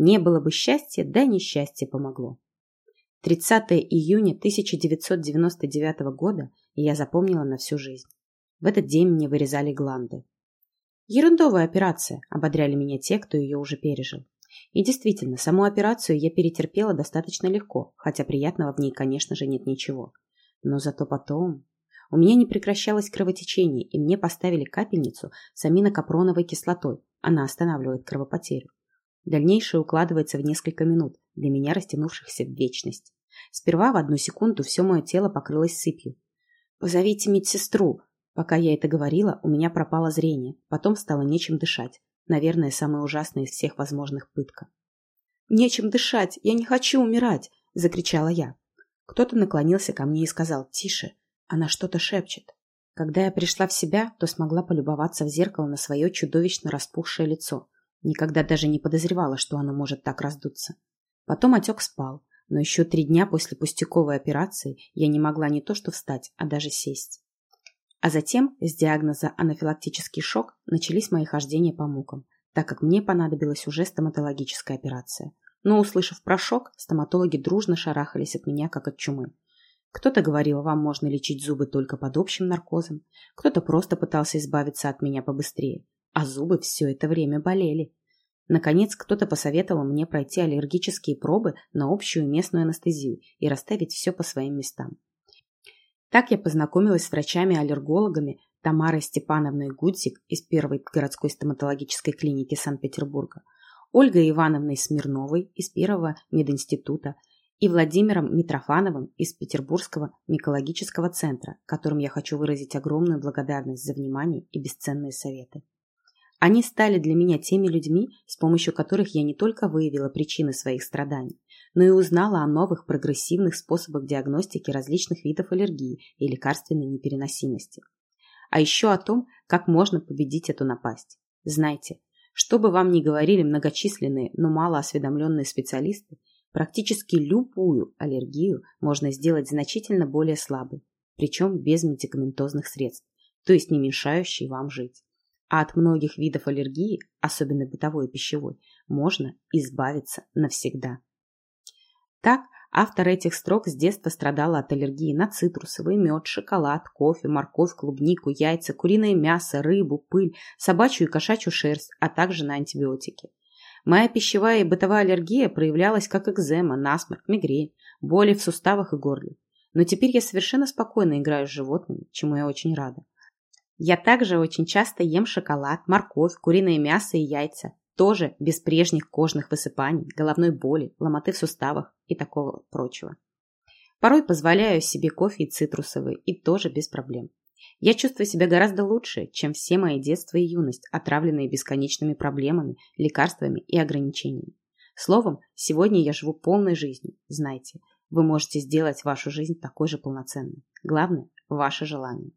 Не было бы счастья, да несчастье помогло. 30 июня 1999 года я запомнила на всю жизнь. В этот день мне вырезали гланды. Ерундовая операция, ободряли меня те, кто ее уже пережил. И действительно, саму операцию я перетерпела достаточно легко, хотя приятного в ней, конечно же, нет ничего. Но зато потом... У меня не прекращалось кровотечение, и мне поставили капельницу с аминокапроновой кислотой. Она останавливает кровопотерю. Дальнейшее укладывается в несколько минут, для меня растянувшихся в вечность. Сперва в одну секунду все мое тело покрылось сыпью. «Позовите медсестру!» Пока я это говорила, у меня пропало зрение, потом стало нечем дышать. Наверное, самая ужасная из всех возможных пытка. «Нечем дышать! Я не хочу умирать!» – закричала я. Кто-то наклонился ко мне и сказал «Тише, она что-то шепчет». Когда я пришла в себя, то смогла полюбоваться в зеркало на свое чудовищно распухшее лицо. Никогда даже не подозревала, что оно может так раздуться. Потом отек спал, но еще три дня после пустяковой операции я не могла не то что встать, а даже сесть. А затем, с диагноза анафилактический шок, начались мои хождения по мукам, так как мне понадобилась уже стоматологическая операция. Но, услышав про шок, стоматологи дружно шарахались от меня, как от чумы. Кто-то говорил, вам можно лечить зубы только под общим наркозом, кто-то просто пытался избавиться от меня побыстрее, а зубы все это время болели. Наконец, кто-то посоветовал мне пройти аллергические пробы на общую местную анестезию и расставить все по своим местам. Так я познакомилась с врачами-аллергологами Тамарой Степановной Гудзик из первой городской стоматологической клиники Санкт-Петербурга, Ольгой Ивановной Смирновой из первого мединститута и Владимиром Митрофановым из Петербургского микологического центра, которым я хочу выразить огромную благодарность за внимание и бесценные советы. Они стали для меня теми людьми, с помощью которых я не только выявила причины своих страданий, но и узнала о новых прогрессивных способах диагностики различных видов аллергии и лекарственной непереносимости. А еще о том, как можно победить эту напасть. Знаете, что бы вам ни говорили многочисленные, но мало осведомленные специалисты, практически любую аллергию можно сделать значительно более слабой, причем без медикаментозных средств, то есть не мешающей вам жить. А от многих видов аллергии, особенно бытовой и пищевой, можно избавиться навсегда. Так, автор этих строк с детства страдала от аллергии на цитрусовый мед, шоколад, кофе, морковь, клубнику, яйца, куриное мясо, рыбу, пыль, собачью и кошачью шерсть, а также на антибиотики. Моя пищевая и бытовая аллергия проявлялась как экзема, насморк, мигрень, боли в суставах и горле. Но теперь я совершенно спокойно играю с животными, чему я очень рада. Я также очень часто ем шоколад, морковь, куриное мясо и яйца. Тоже без прежних кожных высыпаний, головной боли, ломоты в суставах и такого прочего. Порой позволяю себе кофе и цитрусовые, и тоже без проблем. Я чувствую себя гораздо лучше, чем все мои детство и юность, отравленные бесконечными проблемами, лекарствами и ограничениями. Словом, сегодня я живу полной жизнью. Знайте, вы можете сделать вашу жизнь такой же полноценной. Главное – ваше желание.